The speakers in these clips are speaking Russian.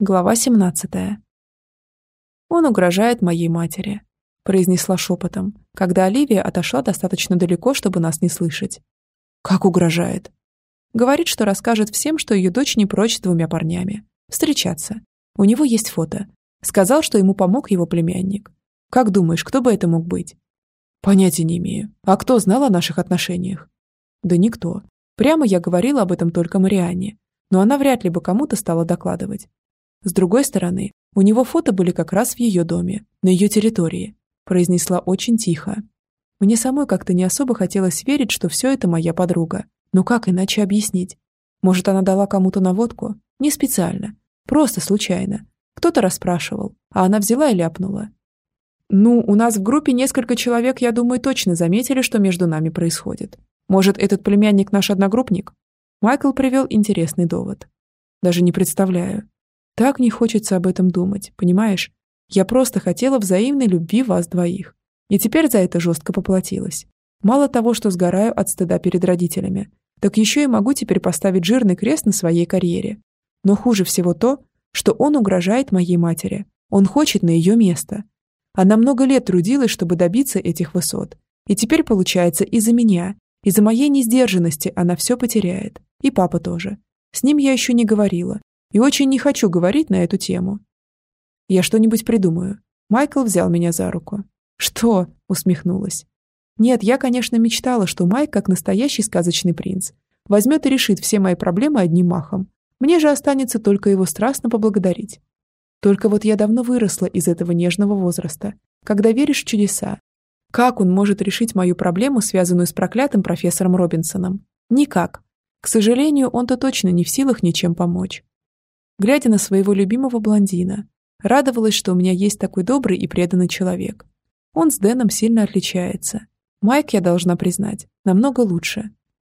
Глава 17. Он угрожает моей матери, произнесла шепотом, когда Оливия отошла достаточно далеко, чтобы нас не слышать. Как угрожает? Говорит, что расскажет всем, что ее дочь не прочь с двумя парнями. Встречаться. У него есть фото. Сказал, что ему помог его племянник. Как думаешь, кто бы это мог быть? Понятия не имею. А кто знал о наших отношениях? Да никто. Прямо я говорила об этом только Марианне, но она вряд ли бы кому-то стала докладывать. С другой стороны, у него фото были как раз в ее доме, на ее территории, произнесла очень тихо. Мне самой как-то не особо хотелось верить, что все это моя подруга. Но как иначе объяснить? Может, она дала кому-то наводку? Не специально. Просто случайно. Кто-то расспрашивал, а она взяла и ляпнула. «Ну, у нас в группе несколько человек, я думаю, точно заметили, что между нами происходит. Может, этот племянник наш одногруппник?» Майкл привел интересный довод. «Даже не представляю. Так не хочется об этом думать, понимаешь? Я просто хотела взаимной любви вас двоих. И теперь за это жестко поплатилась. Мало того, что сгораю от стыда перед родителями, так еще и могу теперь поставить жирный крест на своей карьере. Но хуже всего то, что он угрожает моей матери. Он хочет на ее место. Она много лет трудилась, чтобы добиться этих высот. И теперь, получается, из-за меня, из-за моей несдержанности она все потеряет. И папа тоже. С ним я еще не говорила, и очень не хочу говорить на эту тему. Я что-нибудь придумаю. Майкл взял меня за руку. Что? усмехнулась. Нет, я, конечно, мечтала, что Майк, как настоящий сказочный принц, возьмет и решит все мои проблемы одним махом. Мне же останется только его страстно поблагодарить. Только вот я давно выросла из этого нежного возраста, когда веришь в чудеса. Как он может решить мою проблему, связанную с проклятым профессором Робинсоном? Никак. К сожалению, он-то точно не в силах ничем помочь глядя на своего любимого блондина. Радовалась, что у меня есть такой добрый и преданный человек. Он с Дэном сильно отличается. Майк, я должна признать, намного лучше.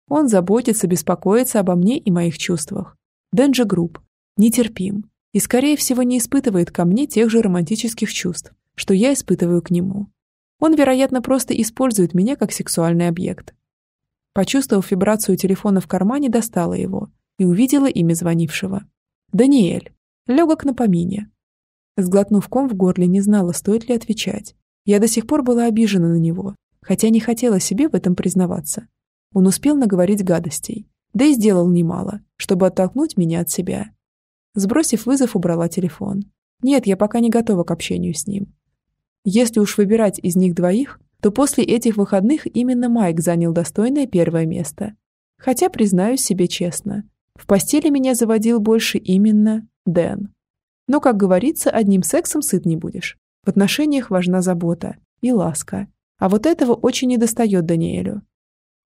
Он заботится, беспокоится обо мне и моих чувствах. Дэн же груб, нетерпим и, скорее всего, не испытывает ко мне тех же романтических чувств, что я испытываю к нему. Он, вероятно, просто использует меня как сексуальный объект. Почувствовав вибрацию телефона в кармане, достала его и увидела имя звонившего. «Даниэль!» Легок на помине. Сглотнув ком в горле, не знала, стоит ли отвечать. Я до сих пор была обижена на него, хотя не хотела себе в этом признаваться. Он успел наговорить гадостей, да и сделал немало, чтобы оттолкнуть меня от себя. Сбросив вызов, убрала телефон. Нет, я пока не готова к общению с ним. Если уж выбирать из них двоих, то после этих выходных именно Майк занял достойное первое место. Хотя, признаюсь себе честно, в постели меня заводил больше именно Дэн. Но, как говорится, одним сексом сыт не будешь. В отношениях важна забота и ласка. А вот этого очень недостает Даниэлю.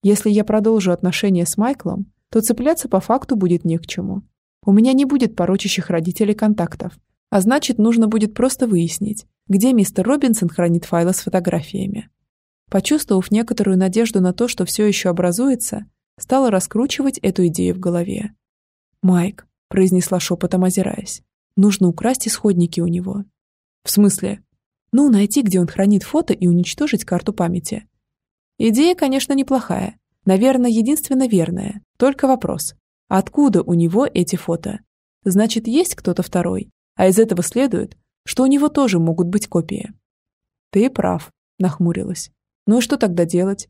Если я продолжу отношения с Майклом, то цепляться по факту будет не к чему. У меня не будет порочащих родителей контактов, а значит, нужно будет просто выяснить, где мистер Робинсон хранит файлы с фотографиями. Почувствовав некоторую надежду на то, что все еще образуется, стала раскручивать эту идею в голове. «Майк», — произнесла шепотом, озираясь, — «нужно украсть исходники у него». «В смысле?» «Ну, найти, где он хранит фото и уничтожить карту памяти». Идея, конечно, неплохая. Наверное, единственно верная. Только вопрос. Откуда у него эти фото? Значит, есть кто-то второй. А из этого следует, что у него тоже могут быть копии. Ты прав, нахмурилась. Ну и что тогда делать?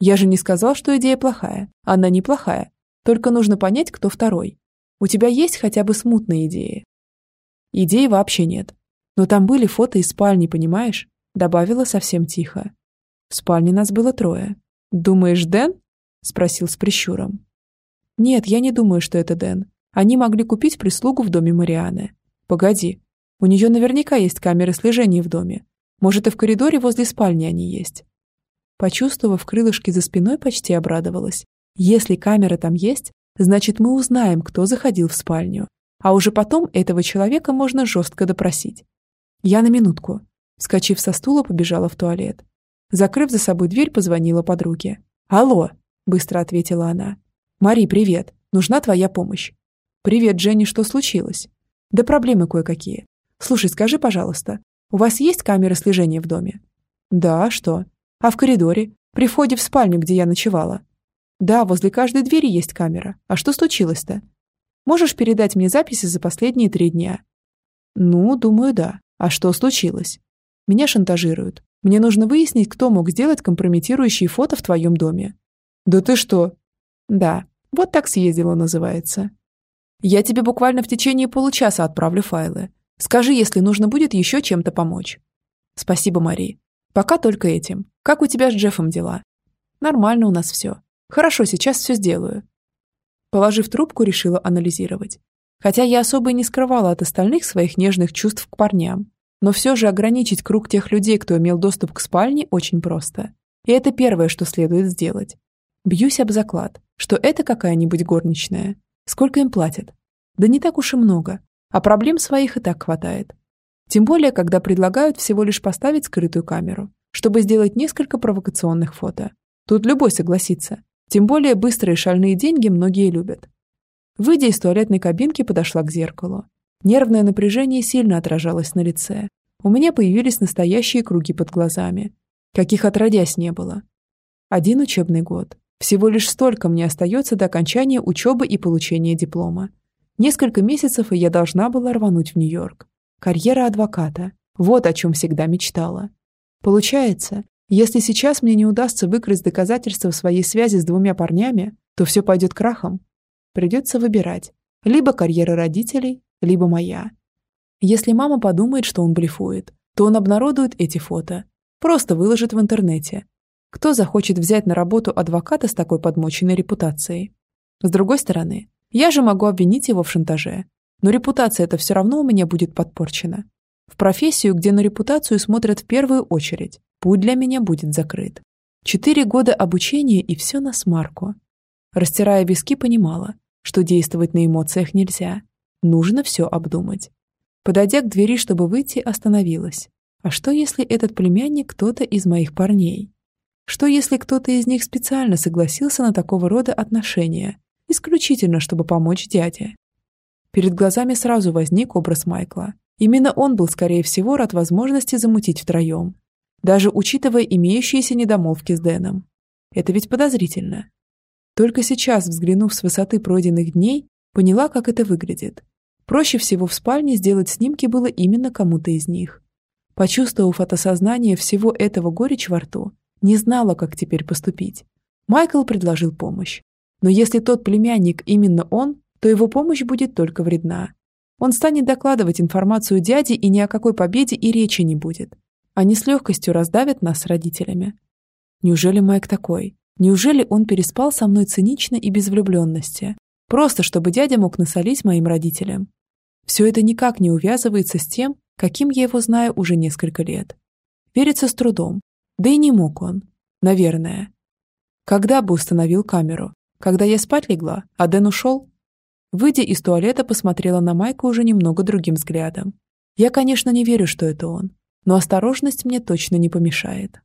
Я же не сказал, что идея плохая. Она неплохая. Только нужно понять, кто второй. У тебя есть хотя бы смутные идеи? Идей вообще нет. Но там были фото из спальни, понимаешь? Добавила совсем тихо. В спальне нас было трое. Думаешь, Дэн? Спросил с прищуром. Нет, я не думаю, что это Дэн. Они могли купить прислугу в доме Марианы. Погоди. У нее наверняка есть камеры слежения в доме. Может, и в коридоре возле спальни они есть. Почувствовав крылышки за спиной, почти обрадовалась. Если камера там есть, значит мы узнаем, кто заходил в спальню. А уже потом этого человека можно жестко допросить. Я на минутку. Вскочив со стула, побежала в туалет. Закрыв за собой дверь, позвонила подруге. «Алло!» – быстро ответила она. «Мари, привет. Нужна твоя помощь». «Привет, Дженни, что случилось?» «Да проблемы кое-какие. Слушай, скажи, пожалуйста, у вас есть камера слежения в доме?» «Да, а что?» А в коридоре? При входе в спальню, где я ночевала? Да, возле каждой двери есть камера. А что случилось-то? Можешь передать мне записи за последние три дня?» «Ну, думаю, да. А что случилось?» «Меня шантажируют. Мне нужно выяснить, кто мог сделать компрометирующие фото в твоем доме». «Да ты что?» «Да. Вот так съездила, называется». «Я тебе буквально в течение получаса отправлю файлы. Скажи, если нужно будет еще чем-то помочь». «Спасибо, Мари. Пока только этим. Как у тебя с Джеффом дела?» «Нормально у нас все. Хорошо, сейчас все сделаю». Положив трубку, решила анализировать. Хотя я особо и не скрывала от остальных своих нежных чувств к парням. Но все же ограничить круг тех людей, кто имел доступ к спальне, очень просто. И это первое, что следует сделать. Бьюсь об заклад, что это какая-нибудь горничная. Сколько им платят? Да не так уж и много. А проблем своих и так хватает. Тем более, когда предлагают всего лишь поставить скрытую камеру, чтобы сделать несколько провокационных фото. Тут любой согласится. Тем более быстрые шальные деньги многие любят. Выйдя из туалетной кабинки, подошла к зеркалу. Нервное напряжение сильно отражалось на лице. У меня появились настоящие круги под глазами. Каких отродясь не было. Один учебный год. Всего лишь столько мне остается до окончания учебы и получения диплома. Несколько месяцев, и я должна была рвануть в Нью-Йорк. Карьера адвоката. Вот о чем всегда мечтала. Получается, если сейчас мне не удастся выкрасть доказательства своей связи с двумя парнями, то все пойдет крахом. Придется выбирать. Либо карьера родителей, либо моя. Если мама подумает, что он блефует, то он обнародует эти фото. Просто выложит в интернете. Кто захочет взять на работу адвоката с такой подмоченной репутацией? С другой стороны, я же могу обвинить его в шантаже. Но репутация это все равно у меня будет подпорчена. В профессию, где на репутацию смотрят в первую очередь, путь для меня будет закрыт. Четыре года обучения и все на смарку. Растирая виски, понимала, что действовать на эмоциях нельзя. Нужно все обдумать. Подойдя к двери, чтобы выйти, остановилась. А что, если этот племянник кто-то из моих парней? Что, если кто-то из них специально согласился на такого рода отношения, исключительно, чтобы помочь дяде? Перед глазами сразу возник образ Майкла. Именно он был, скорее всего, рад возможности замутить втроем. Даже учитывая имеющиеся недомолвки с Дэном. Это ведь подозрительно. Только сейчас, взглянув с высоты пройденных дней, поняла, как это выглядит. Проще всего в спальне сделать снимки было именно кому-то из них. Почувствовав от осознания всего этого горечь во рту, не знала, как теперь поступить. Майкл предложил помощь. Но если тот племянник именно он, то его помощь будет только вредна. Он станет докладывать информацию дяде, и ни о какой победе и речи не будет. Они с легкостью раздавят нас с родителями. Неужели Майк такой? Неужели он переспал со мной цинично и без влюбленности? Просто чтобы дядя мог насолить моим родителям. Все это никак не увязывается с тем, каким я его знаю уже несколько лет. Верится с трудом. Да и не мог он. Наверное. Когда бы установил камеру? Когда я спать легла, а Дэн ушел? Выйдя из туалета, посмотрела на Майка уже немного другим взглядом. Я, конечно, не верю, что это он, но осторожность мне точно не помешает.